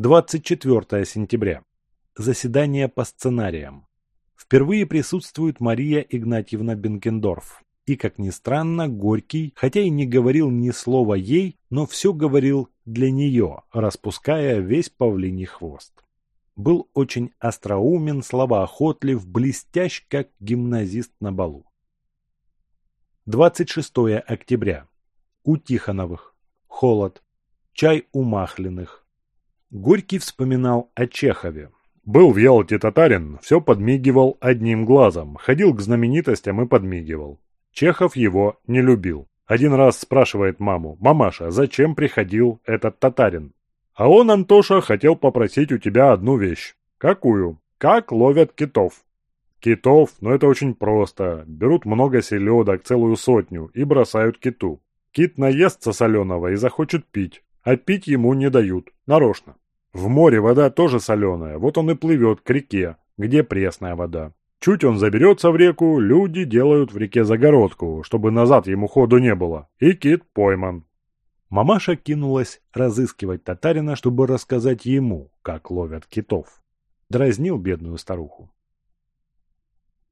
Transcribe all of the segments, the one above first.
24 сентября. Заседание по сценариям. Впервые присутствует Мария Игнатьевна Бенкендорф. И, как ни странно, Горький, хотя и не говорил ни слова ей, но все говорил для нее, распуская весь павлиний хвост. Был очень остроумен, словоохотлив, блестящ, как гимназист на балу. 26 октября. У Тихоновых. Холод. Чай у Махлиных Горький вспоминал о Чехове. Был в Ялте татарин, все подмигивал одним глазом, ходил к знаменитостям и подмигивал. Чехов его не любил. Один раз спрашивает маму, «Мамаша, зачем приходил этот татарин?» «А он, Антоша, хотел попросить у тебя одну вещь». «Какую?» «Как ловят китов?» «Китов? Ну это очень просто. Берут много селедок, целую сотню, и бросают киту. Кит наестся соленого и захочет пить, а пить ему не дают, нарочно. В море вода тоже соленая, вот он и плывет к реке, где пресная вода. Чуть он заберется в реку, люди делают в реке загородку, чтобы назад ему ходу не было, и кит пойман. Мамаша кинулась разыскивать татарина, чтобы рассказать ему, как ловят китов. Дразнил бедную старуху.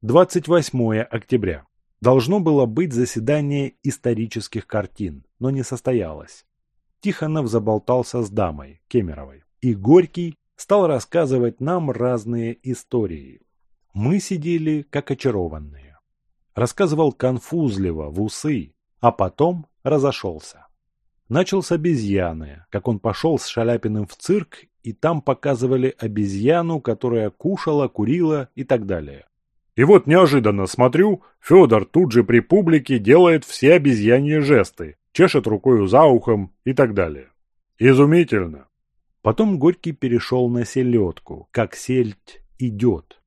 28 октября. Должно было быть заседание исторических картин, но не состоялось. Тихонов заболтался с дамой, Кемеровой и Горький стал рассказывать нам разные истории. Мы сидели как очарованные. Рассказывал конфузливо, в усы, а потом разошелся. Начал с обезьяны, как он пошел с Шаляпиным в цирк, и там показывали обезьяну, которая кушала, курила и так далее. И вот неожиданно смотрю, Федор тут же при публике делает все обезьяньи жесты, чешет рукою за ухом и так далее. Изумительно. Потом Горький перешел на селедку, как сельдь идет.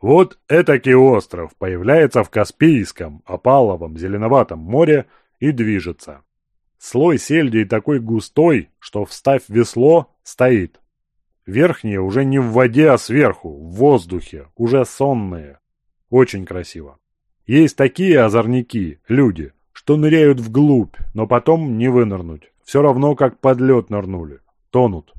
Вот этакий остров появляется в Каспийском, опаловом, зеленоватом море и движется. Слой сельдей такой густой, что вставь весло, стоит. Верхние уже не в воде, а сверху, в воздухе, уже сонные. Очень красиво. Есть такие озорники, люди, что ныряют вглубь, но потом не вынырнуть. Все равно, как под лед нырнули. Тонут.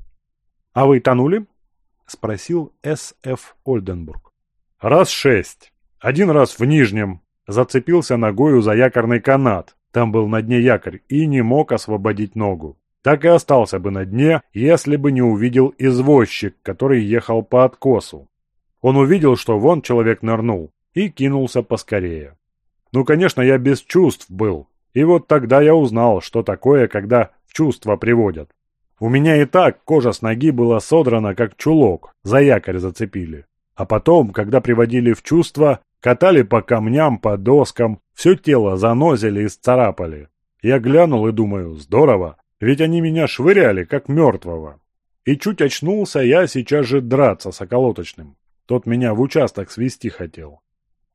— А вы тонули? — спросил С.Ф. Ольденбург. — Раз шесть. Один раз в Нижнем. Зацепился ногою за якорный канат. Там был на дне якорь и не мог освободить ногу. Так и остался бы на дне, если бы не увидел извозчик, который ехал по откосу. Он увидел, что вон человек нырнул, и кинулся поскорее. Ну, конечно, я без чувств был. И вот тогда я узнал, что такое, когда в чувство приводят. У меня и так кожа с ноги была содрана, как чулок, за якорь зацепили. А потом, когда приводили в чувство, катали по камням, по доскам, все тело занозили и сцарапали. Я глянул и думаю, здорово, ведь они меня швыряли, как мертвого. И чуть очнулся, я сейчас же драться с околоточным. Тот меня в участок свести хотел.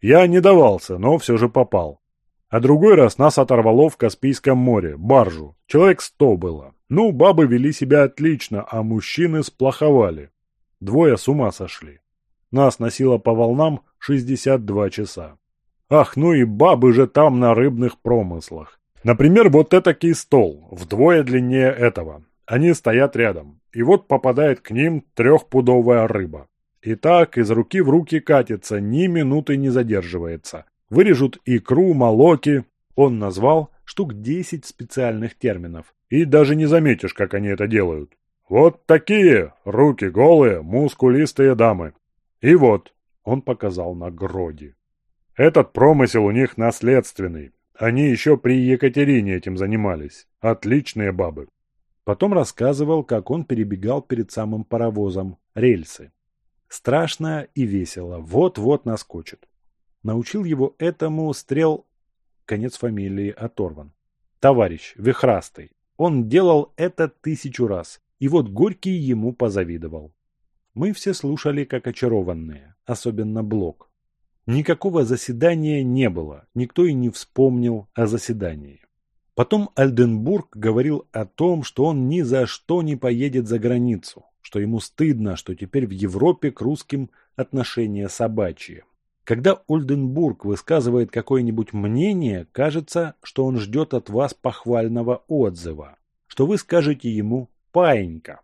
Я не давался, но все же попал. А другой раз нас оторвало в Каспийском море, баржу. Человек сто было. Ну, бабы вели себя отлично, а мужчины сплоховали. Двое с ума сошли. Нас носило по волнам 62 часа. Ах, ну и бабы же там на рыбных промыслах. Например, вот этакий стол, вдвое длиннее этого. Они стоят рядом, и вот попадает к ним трехпудовая рыба. И так из руки в руки катится, ни минуты не задерживается. Вырежут икру, молоки. Он назвал штук 10 специальных терминов и даже не заметишь, как они это делают. Вот такие руки голые, мускулистые дамы. И вот, он показал на Гроди. Этот промысел у них наследственный. Они еще при Екатерине этим занимались. Отличные бабы. Потом рассказывал, как он перебегал перед самым паровозом рельсы. Страшно и весело. Вот-вот наскочит. Научил его этому стрел... Конец фамилии оторван. Товарищ, вихрастый. Он делал это тысячу раз, и вот Горький ему позавидовал. Мы все слушали как очарованные, особенно Блок. Никакого заседания не было, никто и не вспомнил о заседании. Потом Альденбург говорил о том, что он ни за что не поедет за границу, что ему стыдно, что теперь в Европе к русским отношения собачьи. Когда Ульденбург высказывает какое-нибудь мнение, кажется, что он ждет от вас похвального отзыва, что вы скажете ему «паинька».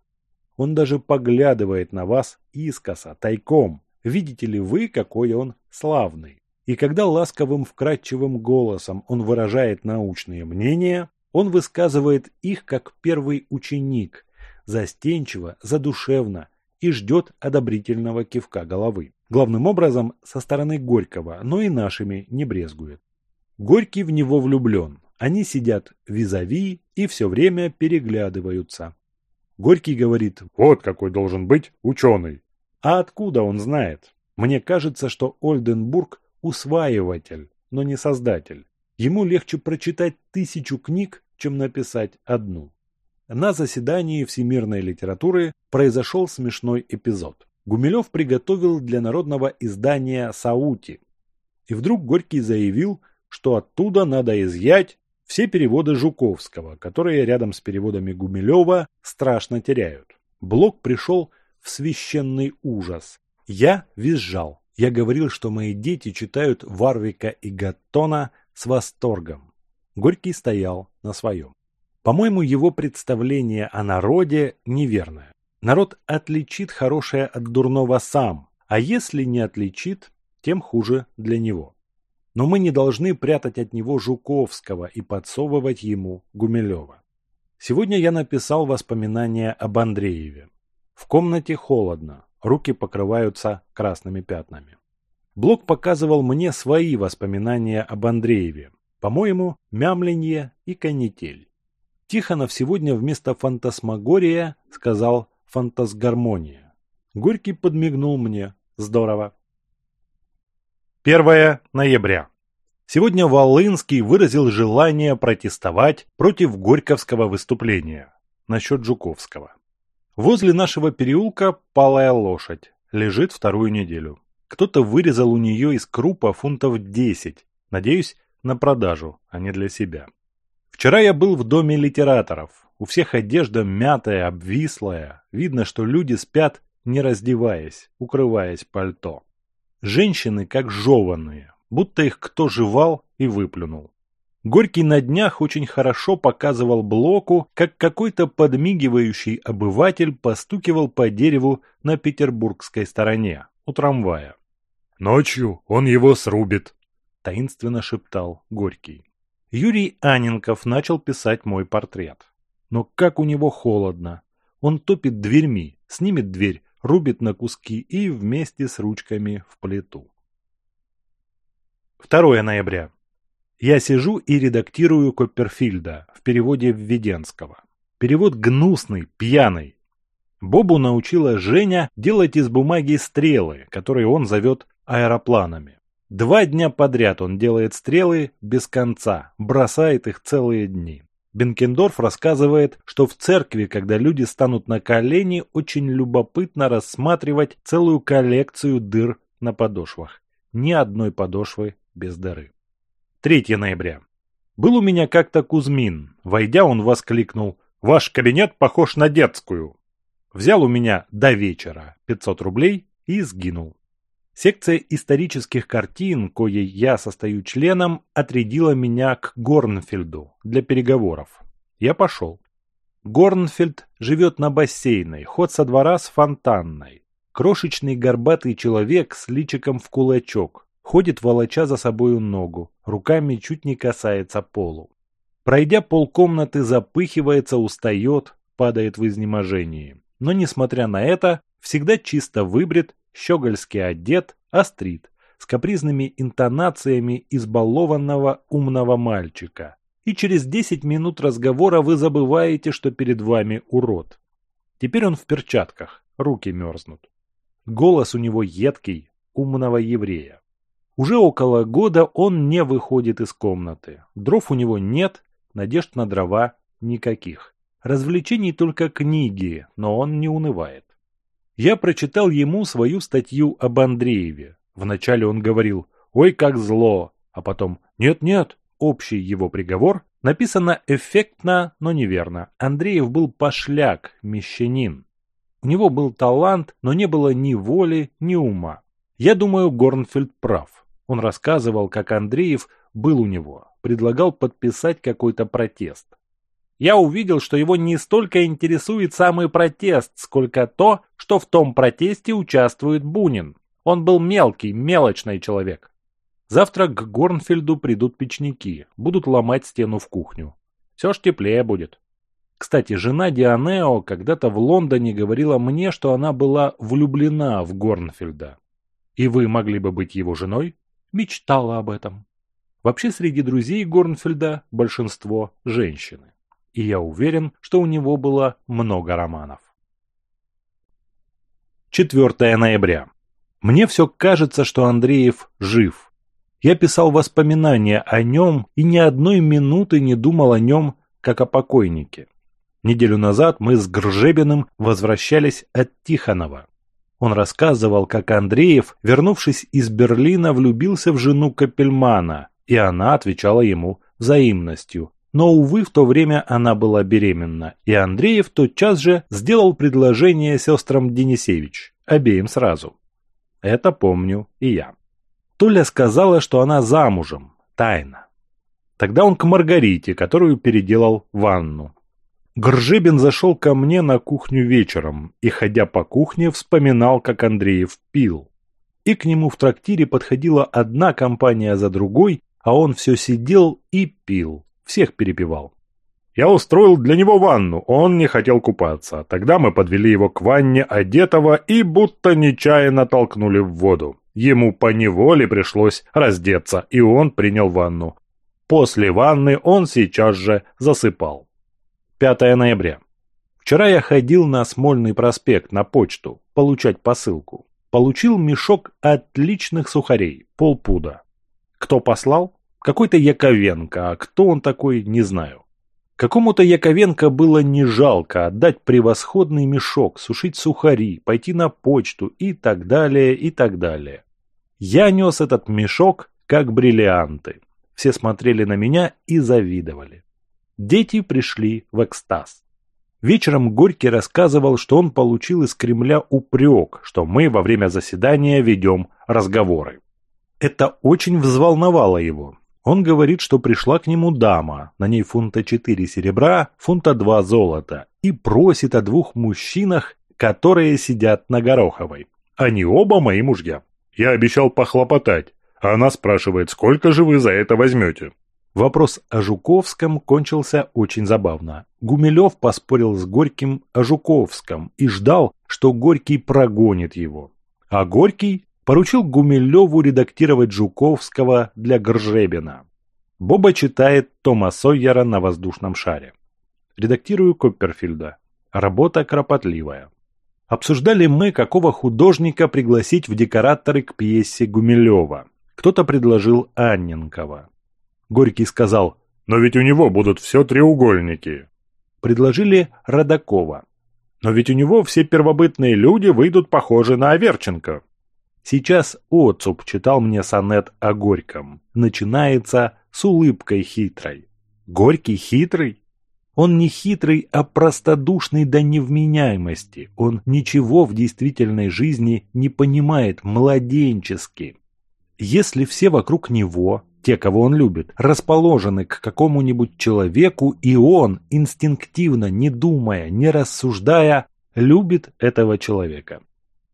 Он даже поглядывает на вас искоса, тайком. Видите ли вы, какой он славный? И когда ласковым вкрадчивым голосом он выражает научные мнения, он высказывает их как первый ученик, застенчиво, задушевно и ждет одобрительного кивка головы. Главным образом, со стороны Горького, но и нашими не брезгует. Горький в него влюблен. Они сидят визави и все время переглядываются. Горький говорит «Вот какой должен быть ученый». А откуда он знает? Мне кажется, что Ольденбург – усваиватель, но не создатель. Ему легче прочитать тысячу книг, чем написать одну. На заседании всемирной литературы произошел смешной эпизод. Гумилев приготовил для народного издания «Саути». И вдруг Горький заявил, что оттуда надо изъять все переводы Жуковского, которые рядом с переводами Гумилева страшно теряют. Блок пришел в священный ужас. Я визжал. Я говорил, что мои дети читают Варвика и Гаттона с восторгом. Горький стоял на своем. По-моему, его представление о народе неверное. Народ отличит хорошее от дурного сам, а если не отличит, тем хуже для него. Но мы не должны прятать от него Жуковского и подсовывать ему Гумилева. Сегодня я написал воспоминания об Андрееве. В комнате холодно, руки покрываются красными пятнами. Блок показывал мне свои воспоминания об Андрееве. По-моему, мямленье и канитель. Тихонов сегодня вместо фантасмагория сказал Фантазгармония. Горький подмигнул мне. Здорово. 1 ноября. Сегодня Волынский выразил желание протестовать против Горьковского выступления насчет Жуковского. Возле нашего переулка палая лошадь, лежит вторую неделю. Кто-то вырезал у нее из крупа фунтов 10, надеюсь, на продажу, а не для себя. Вчера я был в доме литераторов. У всех одежда мятая, обвислая. Видно, что люди спят, не раздеваясь, укрываясь пальто. Женщины как жеванные, будто их кто жевал и выплюнул. Горький на днях очень хорошо показывал Блоку, как какой-то подмигивающий обыватель постукивал по дереву на петербургской стороне, у трамвая. «Ночью он его срубит», – таинственно шептал Горький. Юрий Анинков начал писать мой портрет. Но как у него холодно. Он топит дверьми, снимет дверь, рубит на куски и вместе с ручками в плиту. 2 ноября. Я сижу и редактирую Копперфильда в переводе Введенского. Перевод гнусный, пьяный. Бобу научила Женя делать из бумаги стрелы, которые он зовет аэропланами. Два дня подряд он делает стрелы без конца, бросает их целые дни. Бенкендорф рассказывает, что в церкви, когда люди станут на колени, очень любопытно рассматривать целую коллекцию дыр на подошвах. Ни одной подошвы без дыры. 3 ноября. Был у меня как-то Кузьмин. Войдя, он воскликнул «Ваш кабинет похож на детскую». Взял у меня до вечера 500 рублей и сгинул. Секция исторических картин, коей я состою членом, отрядила меня к Горнфельду для переговоров. Я пошел. Горнфельд живет на бассейной, ход со двора с фонтанной. Крошечный горбатый человек с личиком в кулачок. Ходит волоча за собою ногу, руками чуть не касается полу. Пройдя полкомнаты, запыхивается, устает, падает в изнеможении. Но, несмотря на это, всегда чисто выбрит щегольский одет, острит, с капризными интонациями избалованного умного мальчика. И через 10 минут разговора вы забываете, что перед вами урод. Теперь он в перчатках, руки мерзнут. Голос у него едкий, умного еврея. Уже около года он не выходит из комнаты. Дров у него нет, надежд на дрова никаких. Развлечений только книги, но он не унывает. Я прочитал ему свою статью об Андрееве. Вначале он говорил «Ой, как зло!», а потом «Нет-нет!» Общий его приговор написано эффектно, но неверно. Андреев был пошляк, мещанин. У него был талант, но не было ни воли, ни ума. Я думаю, Горнфельд прав. Он рассказывал, как Андреев был у него, предлагал подписать какой-то протест я увидел, что его не столько интересует самый протест, сколько то, что в том протесте участвует Бунин. Он был мелкий, мелочный человек. Завтра к Горнфельду придут печники, будут ломать стену в кухню. Все ж теплее будет. Кстати, жена Дианео когда-то в Лондоне говорила мне, что она была влюблена в Горнфельда. И вы могли бы быть его женой? Мечтала об этом. Вообще среди друзей Горнфельда большинство женщины и я уверен, что у него было много романов. 4 ноября. Мне все кажется, что Андреев жив. Я писал воспоминания о нем и ни одной минуты не думал о нем, как о покойнике. Неделю назад мы с Гржебиным возвращались от Тихонова. Он рассказывал, как Андреев, вернувшись из Берлина, влюбился в жену Капельмана, и она отвечала ему взаимностью, но, увы, в то время она была беременна, и Андреев тотчас же сделал предложение сестрам Денисевич, обеим сразу. Это помню и я. Толя сказала, что она замужем, тайно. Тогда он к Маргарите, которую переделал в Анну. Гржебин зашел ко мне на кухню вечером и, ходя по кухне, вспоминал, как Андреев пил. И к нему в трактире подходила одна компания за другой, а он все сидел и пил всех перепевал. Я устроил для него ванну, он не хотел купаться. Тогда мы подвели его к ванне одетого и будто нечаянно толкнули в воду. Ему по неволе пришлось раздеться, и он принял ванну. После ванны он сейчас же засыпал. 5 ноября. Вчера я ходил на Смольный проспект на почту получать посылку. Получил мешок отличных сухарей, полпуда. Кто послал? Какой-то Яковенко, а кто он такой, не знаю. Какому-то Яковенко было не жалко отдать превосходный мешок, сушить сухари, пойти на почту и так далее, и так далее. Я нес этот мешок, как бриллианты. Все смотрели на меня и завидовали. Дети пришли в экстаз. Вечером Горький рассказывал, что он получил из Кремля упрек, что мы во время заседания ведем разговоры. Это очень взволновало его, он говорит, что пришла к нему дама, на ней фунта 4 серебра, фунта 2 золота, и просит о двух мужчинах, которые сидят на Гороховой. Они оба мои мужья. Я обещал похлопотать. Она спрашивает, сколько же вы за это возьмете? Вопрос о Жуковском кончился очень забавно. Гумилев поспорил с Горьким о Жуковском и ждал, что Горький прогонит его. А Горький поручил Гумилеву редактировать Жуковского для Гржебина. Боба читает Тома Сойера на воздушном шаре. Редактирую Копперфильда. Работа кропотливая. Обсуждали мы, какого художника пригласить в декораторы к пьесе Гумилева. Кто-то предложил Анненкова. Горький сказал, но ведь у него будут все треугольники. Предложили Родакова. Но ведь у него все первобытные люди выйдут похожи на Аверченко. Сейчас Отцуп читал мне сонет о Горьком. Начинается с улыбкой хитрой. Горький хитрый? Он не хитрый, а простодушный до невменяемости. Он ничего в действительной жизни не понимает младенчески. Если все вокруг него, те, кого он любит, расположены к какому-нибудь человеку, и он, инстинктивно, не думая, не рассуждая, любит этого человека.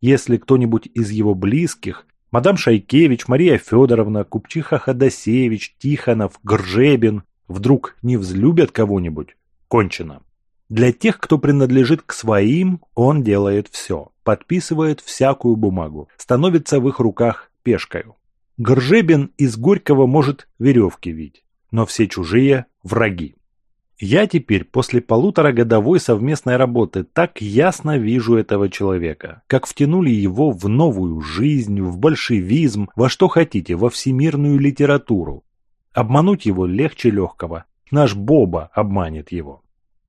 Если кто-нибудь из его близких, мадам Шайкевич, Мария Федоровна, Купчиха Ходосевич, Тихонов, Гржебин, вдруг не взлюбят кого-нибудь, кончено. Для тех, кто принадлежит к своим, он делает все, подписывает всякую бумагу, становится в их руках пешкою. Гржебин из Горького может веревки вить, но все чужие – враги. Я теперь, после полуторагодовой совместной работы, так ясно вижу этого человека. Как втянули его в новую жизнь, в большевизм, во что хотите, во всемирную литературу. Обмануть его легче легкого. Наш Боба обманет его.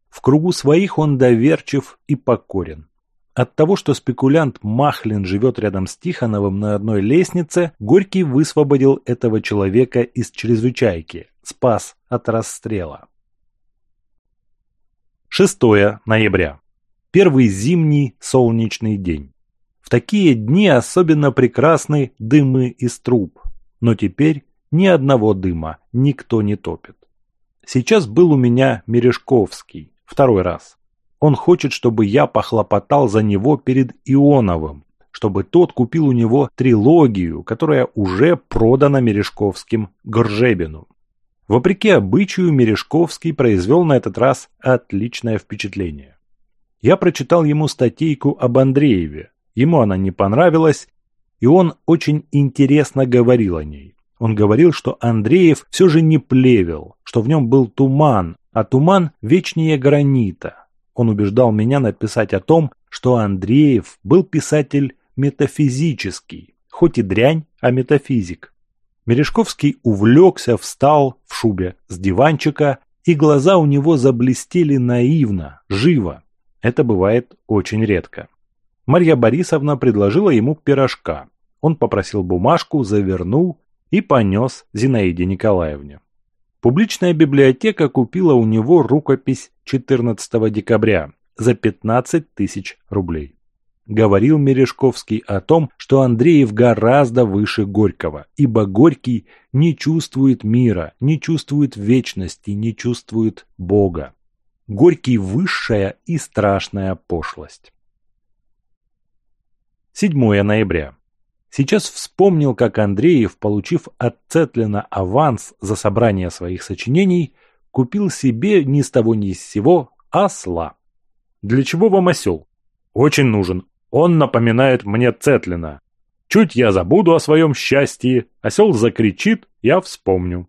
В кругу своих он доверчив и покорен. От того, что спекулянт Махлин живет рядом с Тихоновым на одной лестнице, Горький высвободил этого человека из чрезвычайки, спас от расстрела. 6 ноября. Первый зимний солнечный день. В такие дни особенно прекрасны дымы из труб. Но теперь ни одного дыма никто не топит. Сейчас был у меня Мережковский, второй раз. Он хочет, чтобы я похлопотал за него перед Ионовым, чтобы тот купил у него трилогию, которая уже продана Мережковским Горжебину. Вопреки обычаю, Мережковский произвел на этот раз отличное впечатление. Я прочитал ему статейку об Андрееве, ему она не понравилась, и он очень интересно говорил о ней. Он говорил, что Андреев все же не плевел, что в нем был туман, а туман вечнее гранита. Он убеждал меня написать о том, что Андреев был писатель метафизический, хоть и дрянь, а метафизик. Мережковский увлекся, встал в шубе с диванчика, и глаза у него заблестели наивно, живо. Это бывает очень редко. Марья Борисовна предложила ему пирожка. Он попросил бумажку, завернул и понес Зинаиде Николаевне. Публичная библиотека купила у него рукопись 14 декабря за 15 тысяч рублей. Говорил Мережковский о том, что Андреев гораздо выше Горького, ибо Горький не чувствует мира, не чувствует вечности, не чувствует Бога. Горький – высшая и страшная пошлость. 7 ноября. Сейчас вспомнил, как Андреев, получив от Цетлина аванс за собрание своих сочинений, купил себе ни с того ни с сего осла. Для чего вам осел? Очень нужен, он напоминает мне Цетлина. Чуть я забуду о своем счастье, а осел закричит, я вспомню.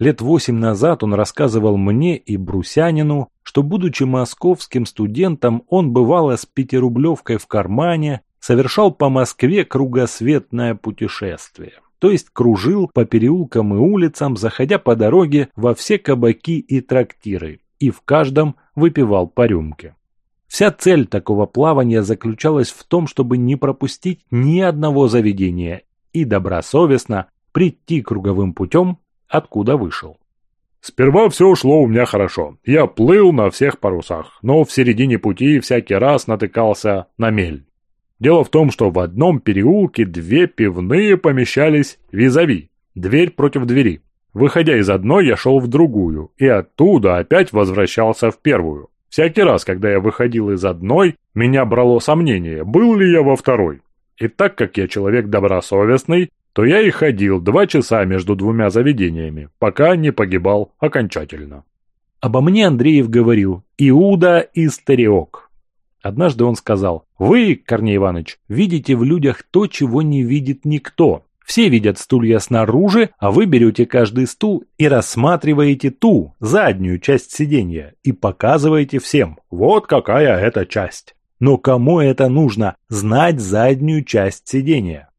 Лет восемь назад он рассказывал мне и Брусянину, что, будучи московским студентом, он бывало с пятирублевкой в кармане совершал по Москве кругосветное путешествие. То есть кружил по переулкам и улицам, заходя по дороге во все кабаки и трактиры, и в каждом выпивал по рюмке. Вся цель такого плавания заключалась в том, чтобы не пропустить ни одного заведения и добросовестно прийти круговым путем, откуда вышел. Сперва все шло у меня хорошо. Я плыл на всех парусах, но в середине пути всякий раз натыкался на мель. Дело в том, что в одном переулке две пивные помещались визави, дверь против двери. Выходя из одной, я шел в другую, и оттуда опять возвращался в первую. Всякий раз, когда я выходил из одной, меня брало сомнение, был ли я во второй. И так как я человек добросовестный, то я и ходил два часа между двумя заведениями, пока не погибал окончательно. Обо мне Андреев говорил «Иуда и стариок». Однажды он сказал «Вы, Корней Иванович, видите в людях то, чего не видит никто. Все видят стулья снаружи, а вы берете каждый стул и рассматриваете ту, заднюю часть сиденья, и показываете всем, вот какая эта часть. Но кому это нужно, знать заднюю часть сидения?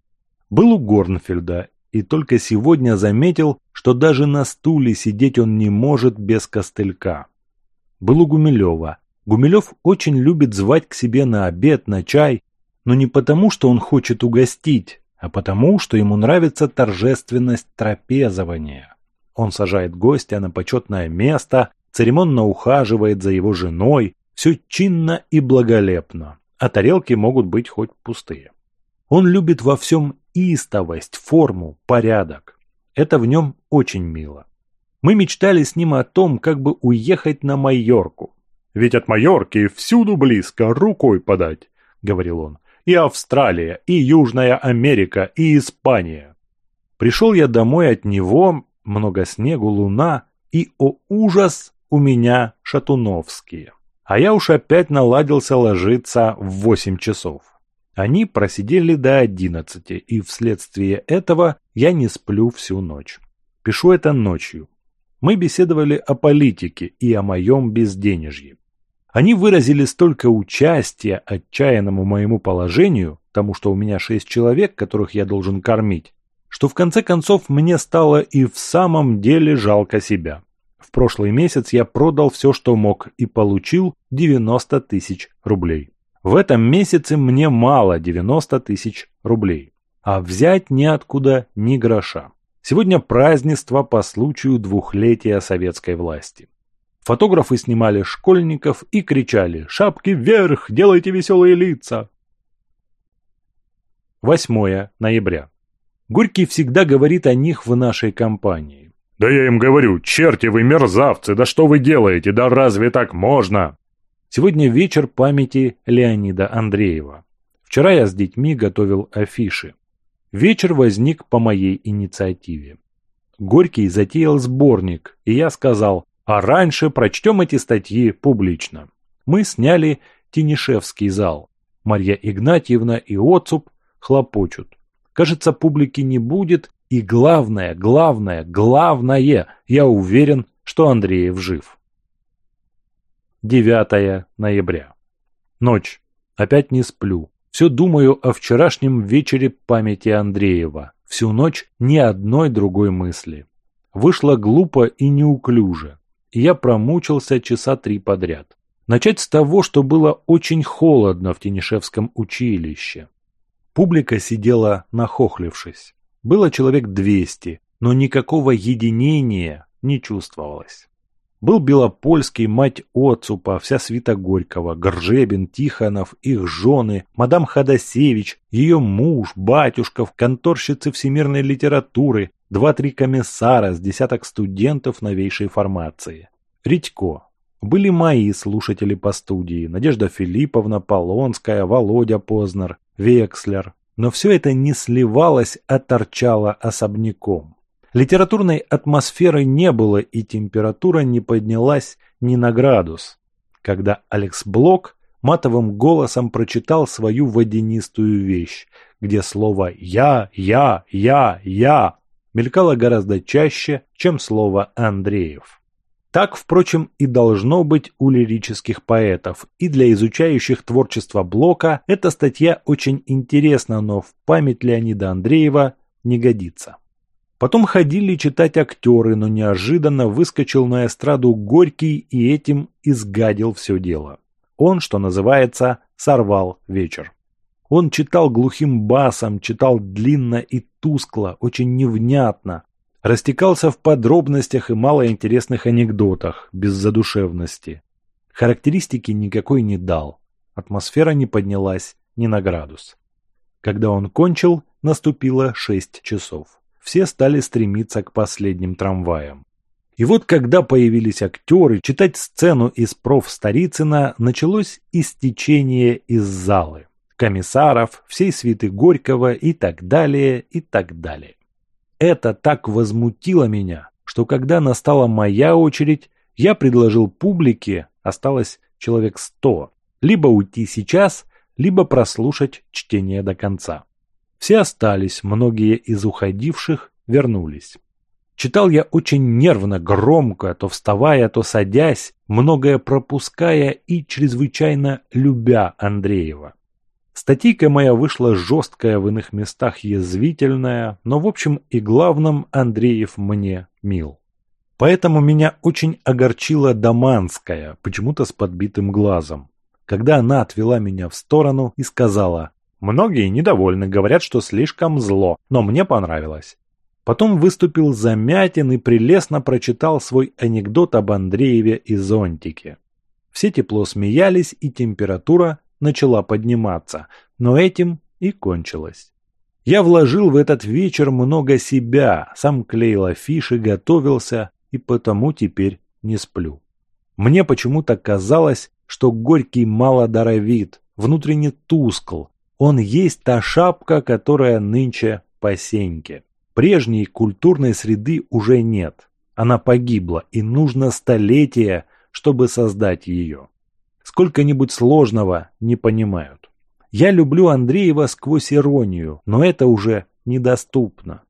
Был у Горнфельда и только сегодня заметил, что даже на стуле сидеть он не может без костылька. Был у Гумилева. Гумилев очень любит звать к себе на обед, на чай, но не потому, что он хочет угостить, а потому, что ему нравится торжественность трапезования. Он сажает гостя на почетное место, церемонно ухаживает за его женой, все чинно и благолепно, а тарелки могут быть хоть пустые. Он любит во всем истовость, форму, порядок. Это в нем очень мило. Мы мечтали с ним о том, как бы уехать на Майорку. «Ведь от Майорки всюду близко, рукой подать», — говорил он и Австралия, и Южная Америка, и Испания. Пришел я домой от него, много снегу, луна, и, о ужас, у меня шатуновские. А я уж опять наладился ложиться в восемь часов. Они просидели до одиннадцати, и вследствие этого я не сплю всю ночь. Пишу это ночью. Мы беседовали о политике и о моем безденежье. Они выразили столько участия, отчаянному моему положению, тому что у меня шесть человек, которых я должен кормить, что в конце концов мне стало и в самом деле жалко себя. В прошлый месяц я продал все, что мог, и получил 90 тысяч рублей. В этом месяце мне мало 90 тысяч рублей, а взять неоткуда ни гроша. Сегодня празднество по случаю двухлетия советской власти. Фотографы снимали школьников и кричали «Шапки вверх! Делайте веселые лица!» 8 ноября. Горький всегда говорит о них в нашей компании. «Да я им говорю, черти вы мерзавцы, да что вы делаете, да разве так можно?» Сегодня вечер памяти Леонида Андреева. Вчера я с детьми готовил афиши. Вечер возник по моей инициативе. Горький затеял сборник, и я сказал а раньше прочтем эти статьи публично. Мы сняли Тинишевский зал. Марья Игнатьевна и Оцуп хлопочут. Кажется, публики не будет. И главное, главное, главное, я уверен, что Андреев жив. 9 ноября. Ночь. Опять не сплю. Все думаю о вчерашнем вечере памяти Андреева. Всю ночь ни одной другой мысли. Вышло глупо и неуклюже я промучился часа три подряд. Начать с того, что было очень холодно в Тенишевском училище. Публика сидела нахохлившись. Было человек 200, но никакого единения не чувствовалось. Был Белопольский, мать Оцупа, вся свита Горького, Горжебин, Тихонов, их жены, мадам Ходосевич, ее муж, батюшков, конторщицы всемирной литературы, два-три комиссара с десяток студентов новейшей формации. Редько. Были мои слушатели по студии, Надежда Филипповна, Полонская, Володя Познер, Векслер. Но все это не сливалось, а торчало особняком. Литературной атмосферы не было и температура не поднялась ни на градус. Когда Алекс Блок матовым голосом прочитал свою водянистую вещь, где слово «я», «я», «я», «я» мелькало гораздо чаще, чем слово «Андреев». Так, впрочем, и должно быть у лирических поэтов, и для изучающих творчество Блока эта статья очень интересна, но в память Леонида Андреева не годится. Потом ходили читать актеры, но неожиданно выскочил на эстраду Горький и этим изгадил все дело. Он, что называется, сорвал вечер. Он читал глухим басом, читал длинно и тускло, очень невнятно, растекался в подробностях и малоинтересных анекдотах, без задушевности. Характеристики никакой не дал. Атмосфера не поднялась ни на градус. Когда он кончил, наступило шесть часов. Все стали стремиться к последним трамваям. И вот когда появились актеры, читать сцену из проф Старицына началось истечение из залы комиссаров, всей свиты Горького и так далее, и так далее. Это так возмутило меня, что когда настала моя очередь, я предложил публике, осталось человек сто, либо уйти сейчас, либо прослушать чтение до конца. Все остались, многие из уходивших вернулись. Читал я очень нервно, громко, то вставая, то садясь, многое пропуская и чрезвычайно любя Андреева. Статейка моя вышла жесткая в иных местах язвительная, но в общем и главном Андреев мне мил. Поэтому меня очень огорчила Даманская, почему-то с подбитым глазом, когда она отвела меня в сторону и сказала «Многие недовольны, говорят, что слишком зло, но мне понравилось». Потом выступил Замятин и прелестно прочитал свой анекдот об Андрееве и зонтике. Все тепло смеялись, и температура начала подниматься, но этим и кончилось. Я вложил в этот вечер много себя, сам клеил афиши, готовился и потому теперь не сплю. Мне почему-то казалось, что Горький малодаровит внутренне тускл. Он есть та шапка, которая нынче посеньки. Прежней культурной среды уже нет. Она погибла, и нужно столетие, чтобы создать ее. Сколько-нибудь сложного не понимают. Я люблю Андреева сквозь иронию, но это уже недоступно.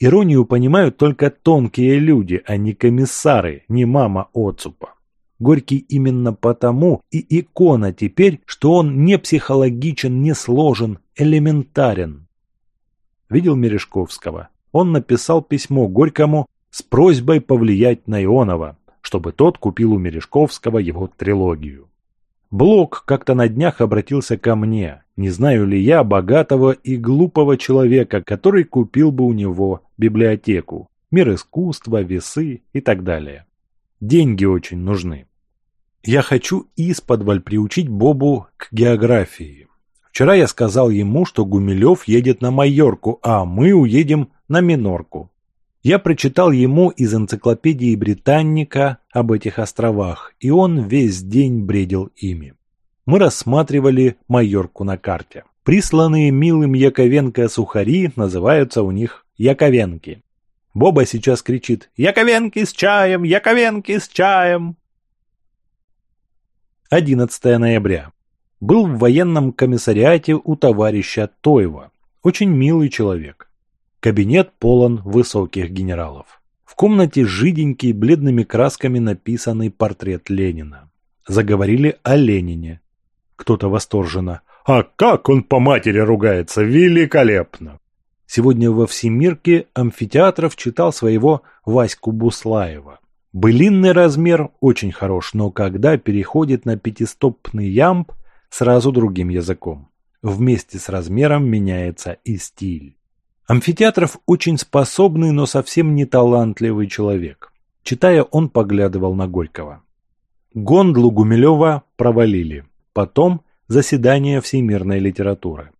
Иронию понимают только тонкие люди, а не комиссары, не мама Оцупа. Горький именно потому и икона теперь, что он не психологичен, не сложен, элементарен. Видел Мережковского? Он написал письмо Горькому с просьбой повлиять на Ионова, чтобы тот купил у Мережковского его трилогию. Блок как-то на днях обратился ко мне, не знаю ли я богатого и глупого человека, который купил бы у него библиотеку, мир искусства, весы и так далее. Деньги очень нужны. Я хочу из-под приучить Бобу к географии. Вчера я сказал ему, что Гумилев едет на Майорку, а мы уедем на Минорку. Я прочитал ему из энциклопедии Британника об этих островах, и он весь день бредил ими. Мы рассматривали Майорку на карте. Присланные милым Яковенко сухари называются у них Яковенки. Боба сейчас кричит «Яковенки с чаем! Яковенки с чаем!» 11 ноября. Был в военном комиссариате у товарища Тойва, Очень милый человек. Кабинет полон высоких генералов. В комнате жиденький бледными красками написанный портрет Ленина. Заговорили о Ленине. Кто-то восторженно. А как он по матери ругается! Великолепно! Сегодня во Всемирке амфитеатров читал своего Ваську Буслаева. Былинный размер очень хорош, но когда переходит на пятистопный ямб, сразу другим языком. Вместе с размером меняется и стиль. Амфитеатров очень способный, но совсем не талантливый человек. Читая, он поглядывал на Горького. Гондлу Гумилева провалили. Потом заседание всемирной литературы.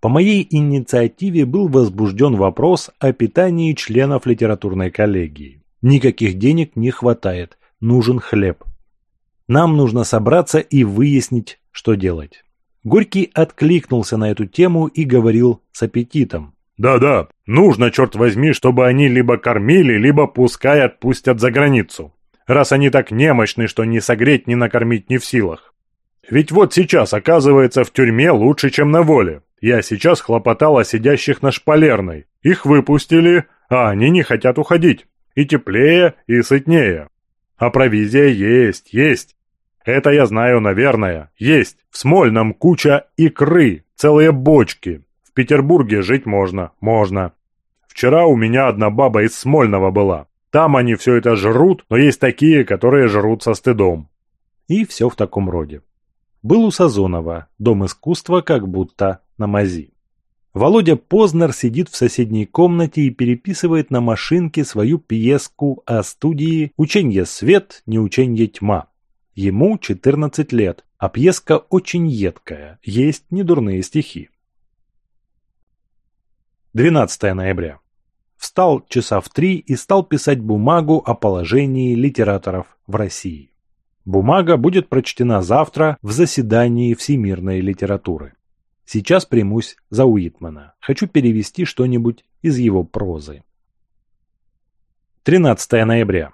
По моей инициативе был возбужден вопрос о питании членов литературной коллегии. Никаких денег не хватает, нужен хлеб. Нам нужно собраться и выяснить, что делать. Горький откликнулся на эту тему и говорил с аппетитом. Да-да, нужно, черт возьми, чтобы они либо кормили, либо пускай отпустят за границу. Раз они так немощны, что ни согреть, ни накормить не в силах. Ведь вот сейчас, оказывается, в тюрьме лучше, чем на воле. Я сейчас хлопотал о сидящих на шпалерной. Их выпустили, а они не хотят уходить. И теплее, и сытнее. А провизия есть, есть. Это я знаю, наверное. Есть. В Смольном куча икры, целые бочки. Петербурге жить можно, можно. Вчера у меня одна баба из Смольного была. Там они все это жрут, но есть такие, которые жрут со стыдом. И все в таком роде. Был у Сазонова дом искусства как будто на мази. Володя Познер сидит в соседней комнате и переписывает на машинке свою пьеску о студии «Ученье свет, не ученье тьма». Ему 14 лет, а пьеска очень едкая, есть недурные стихи. 12 ноября. Встал часа в три и стал писать бумагу о положении литераторов в России. Бумага будет прочтена завтра в заседании всемирной литературы. Сейчас примусь за Уитмана. Хочу перевести что-нибудь из его прозы. 13 ноября.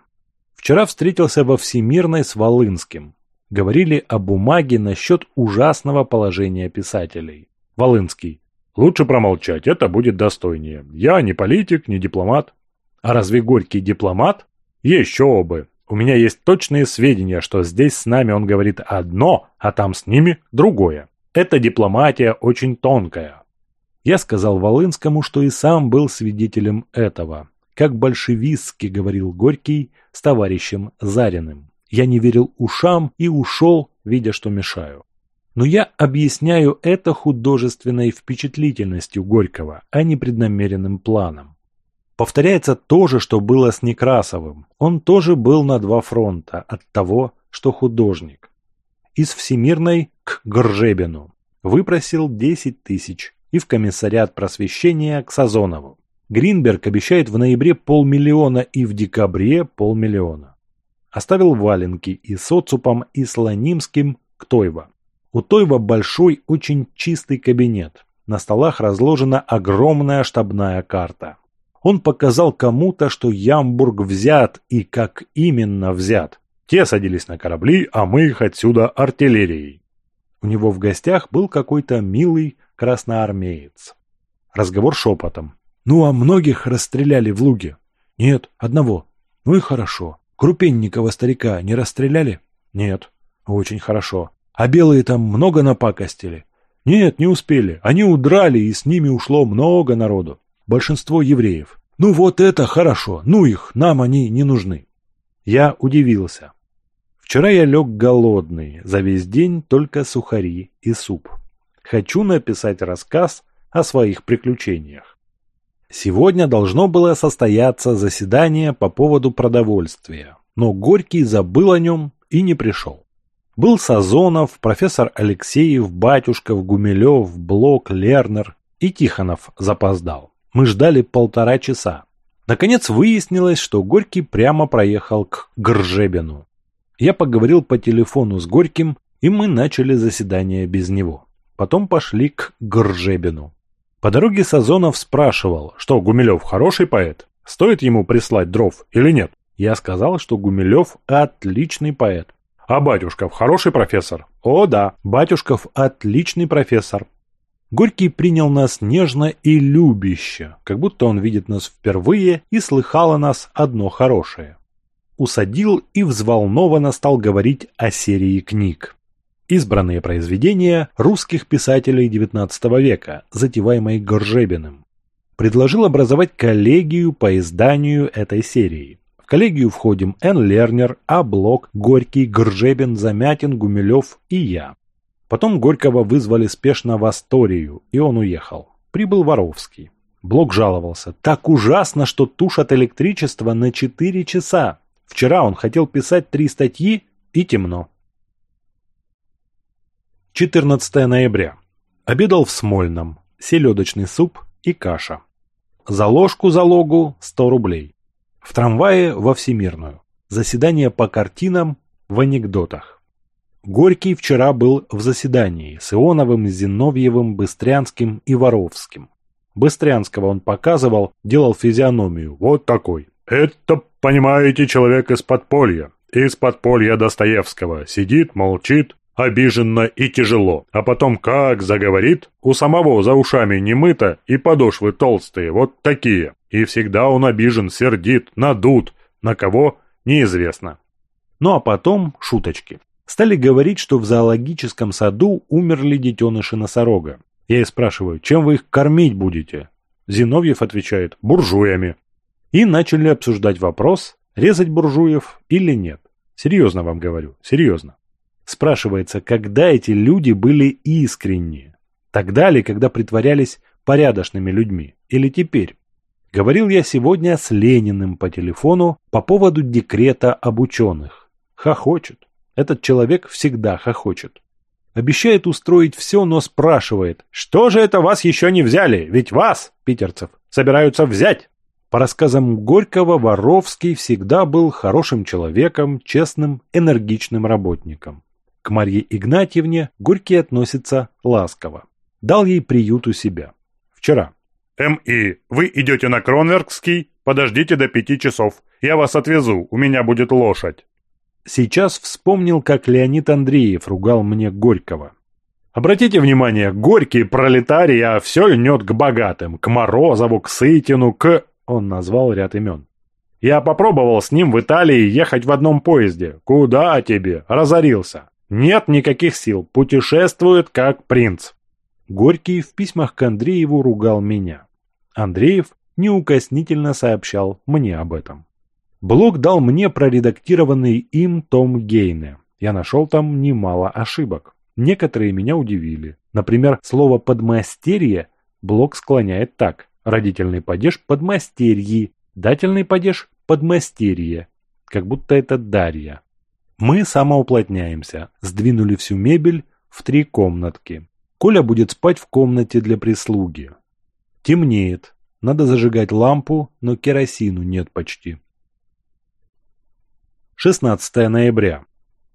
Вчера встретился во Всемирной с Волынским. Говорили о бумаге насчет ужасного положения писателей. Волынский. Лучше промолчать, это будет достойнее. Я не политик, не дипломат. А разве Горький дипломат? Еще бы. У меня есть точные сведения, что здесь с нами он говорит одно, а там с ними другое. Эта дипломатия очень тонкая. Я сказал Волынскому, что и сам был свидетелем этого. Как большевистски говорил Горький с товарищем Зариным. Я не верил ушам и ушел, видя, что мешаю. Но я объясняю это художественной впечатлительностью Горького, а не преднамеренным планом. Повторяется то же, что было с Некрасовым. Он тоже был на два фронта от того, что художник. Из Всемирной к Гржебину выпросил 10 тысяч и в комиссариат просвещения к Сазонову. Гринберг обещает в ноябре полмиллиона и в декабре полмиллиона. Оставил валенки и соцупом и слонимским Ктойва. У Тойва большой, очень чистый кабинет. На столах разложена огромная штабная карта. Он показал кому-то, что Ямбург взят и как именно взят. Те садились на корабли, а мы их отсюда артиллерией. У него в гостях был какой-то милый красноармеец. Разговор шепотом. «Ну, а многих расстреляли в луге?» «Нет, одного». «Ну и хорошо. Крупенникова старика не расстреляли?» «Нет». «Очень хорошо. А белые там много напакостили. Нет, не успели. Они удрали, и с ними ушло много народу. Большинство евреев. Ну вот это хорошо. Ну их, нам они не нужны. Я удивился. Вчера я лег голодный. За весь день только сухари и суп. Хочу написать рассказ о своих приключениях. Сегодня должно было состояться заседание по поводу продовольствия, но Горький забыл о нем и не пришел. Был Сазонов, профессор Алексеев, Батюшков, Гумилев, Блок, Лернер и Тихонов запоздал. Мы ждали полтора часа. Наконец выяснилось, что Горький прямо проехал к Гржебину. Я поговорил по телефону с Горьким, и мы начали заседание без него. Потом пошли к Гржебину. По дороге Сазонов спрашивал, что Гумилев хороший поэт, стоит ему прислать дров или нет. Я сказал, что Гумилев отличный поэт, а батюшков хороший профессор? О, да, батюшков отличный профессор. Горький принял нас нежно и любяще, как будто он видит нас впервые и слыхал о нас одно хорошее. Усадил и взволнованно стал говорить о серии книг. Избранные произведения русских писателей XIX века, затеваемые Горжебиным. Предложил образовать коллегию по изданию этой серии – в коллегию входим Н. Лернер, А-Блок, Горький, Гржебин, Замятин, Гумилев и я. Потом Горького вызвали спешно в Асторию, и он уехал. Прибыл Воровский. Блок жаловался. «Так ужасно, что тушат электричество на 4 часа. Вчера он хотел писать три статьи, и темно». 14 ноября. Обедал в Смольном. Селедочный суп и каша. За ложку за логу 100 рублей. В трамвае во Всемирную. Заседание по картинам в анекдотах. Горький вчера был в заседании с Ионовым, Зиновьевым, Быстрянским и Воровским. Быстрянского он показывал, делал физиономию. Вот такой. Это, понимаете, человек из подполья. Из подполья Достоевского. Сидит, молчит, обиженно и тяжело, а потом как заговорит, у самого за ушами немыто и подошвы толстые, вот такие. И всегда он обижен, сердит, надут, на кого – неизвестно. Ну а потом шуточки. Стали говорить, что в зоологическом саду умерли детеныши носорога. Я и спрашиваю, чем вы их кормить будете? Зиновьев отвечает – буржуями. И начали обсуждать вопрос, резать буржуев или нет. Серьезно вам говорю, серьезно. Спрашивается, когда эти люди были искренни? Тогда ли, когда притворялись порядочными людьми? Или теперь? Говорил я сегодня с Лениным по телефону по поводу декрета об ученых. Хохочет. Этот человек всегда хохочет. Обещает устроить все, но спрашивает, что же это вас еще не взяли? Ведь вас, питерцев, собираются взять. По рассказам Горького, Воровский всегда был хорошим человеком, честным, энергичным работником. К Марье Игнатьевне Горький относится ласково. Дал ей приют у себя. Вчера. «М.И., вы идете на Кронверкский? Подождите до пяти часов. Я вас отвезу, у меня будет лошадь». Сейчас вспомнил, как Леонид Андреев ругал мне Горького. Обратите внимание, Горький пролетарий, а все льнет к богатым, к Морозову, к Сытину, к... Он назвал ряд имен. Я попробовал с ним в Италии ехать в одном поезде. Куда тебе? Разорился. Нет никаких сил, путешествует как принц. Горький в письмах к Андрееву ругал меня. Андреев неукоснительно сообщал мне об этом. Блог дал мне проредактированный им том Гейне. Я нашел там немало ошибок. Некоторые меня удивили. Например, слово «подмастерье» Блок склоняет так. Родительный падеж – подмастерьи, дательный падеж – подмастерье. Как будто это Дарья. Мы самоуплотняемся, сдвинули всю мебель в три комнатки. Коля будет спать в комнате для прислуги. Темнеет. Надо зажигать лампу, но керосину нет почти. 16 ноября.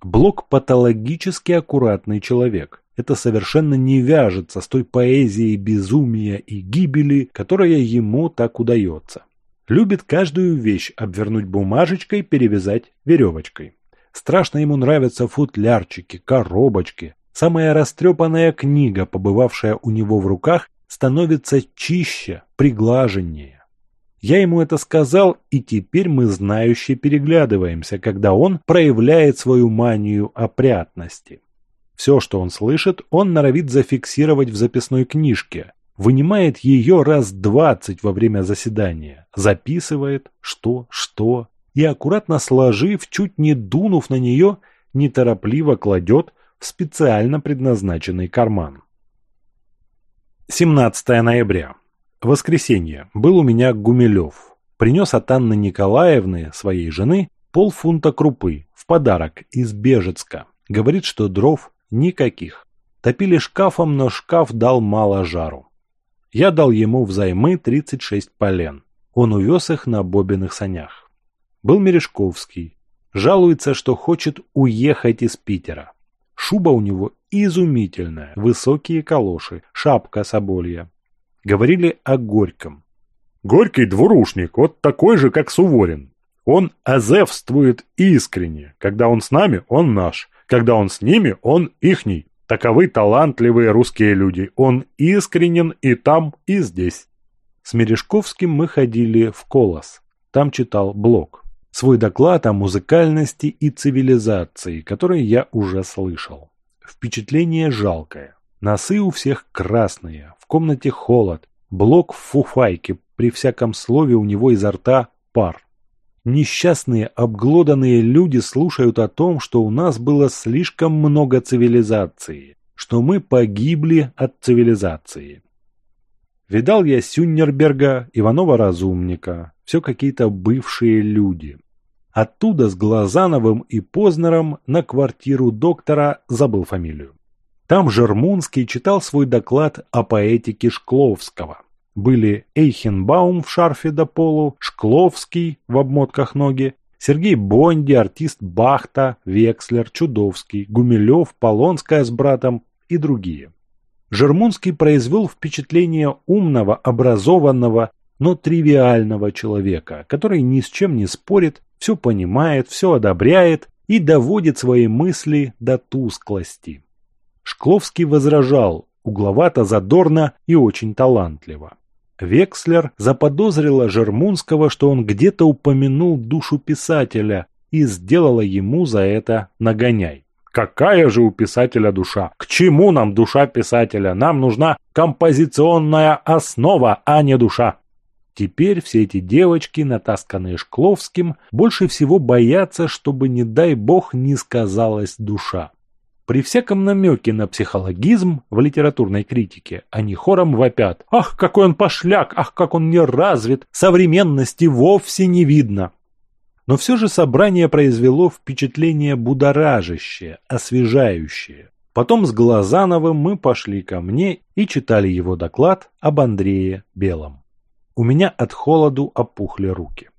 Блок патологически аккуратный человек. Это совершенно не вяжется с той поэзией безумия и гибели, которая ему так удается. Любит каждую вещь обвернуть бумажечкой, перевязать веревочкой. Страшно ему нравятся футлярчики, коробочки. Самая растрепанная книга, побывавшая у него в руках, становится чище, приглаженнее. Я ему это сказал, и теперь мы знающе переглядываемся, когда он проявляет свою манию опрятности. Все, что он слышит, он норовит зафиксировать в записной книжке, вынимает ее раз двадцать во время заседания, записывает, что, что, и, аккуратно сложив, чуть не дунув на нее, неторопливо кладет в специально предназначенный карман. 17 ноября. Воскресенье. Был у меня Гумилев. Принес от Анны Николаевны, своей жены, полфунта крупы в подарок из Бежецка. Говорит, что дров никаких. Топили шкафом, но шкаф дал мало жару. Я дал ему взаймы 36 полен. Он увез их на бобиных санях был Мережковский. Жалуется, что хочет уехать из Питера. Шуба у него изумительная, высокие калоши, шапка соболья. Говорили о Горьком. Горький двурушник, вот такой же, как Суворин. Он азевствует искренне. Когда он с нами, он наш. Когда он с ними, он ихний. Таковы талантливые русские люди. Он искренен и там, и здесь. С Мережковским мы ходили в Колос. Там читал Блок свой доклад о музыкальности и цивилизации, который я уже слышал. Впечатление жалкое. Носы у всех красные, в комнате холод, блок в фуфайке, при всяком слове у него изо рта пар. Несчастные, обглоданные люди слушают о том, что у нас было слишком много цивилизации, что мы погибли от цивилизации. Видал я Сюннерберга, Иванова-разумника, все какие-то бывшие люди. Оттуда с Глазановым и Познером на квартиру доктора забыл фамилию. Там Жермунский читал свой доклад о поэтике Шкловского. Были Эйхенбаум в шарфе до полу, Шкловский в обмотках ноги, Сергей Бонди, артист Бахта, Векслер, Чудовский, Гумилев, Полонская с братом и другие. Жермунский произвел впечатление умного, образованного, но тривиального человека, который ни с чем не спорит, все понимает, все одобряет и доводит свои мысли до тусклости. Шкловский возражал, угловато, задорно и очень талантливо. Векслер заподозрила Жермунского, что он где-то упомянул душу писателя и сделала ему за это нагоняй. Какая же у писателя душа? К чему нам душа писателя? Нам нужна композиционная основа, а не душа. Теперь все эти девочки, натасканные Шкловским, больше всего боятся, чтобы, не дай бог, не сказалась душа. При всяком намеке на психологизм в литературной критике они хором вопят «Ах, какой он пошляк! Ах, как он не развит! Современности вовсе не видно!» Но все же собрание произвело впечатление будоражащее, освежающее. Потом с Глазановым мы пошли ко мне и читали его доклад об Андрее Белом. У меня от холоду опухли руки.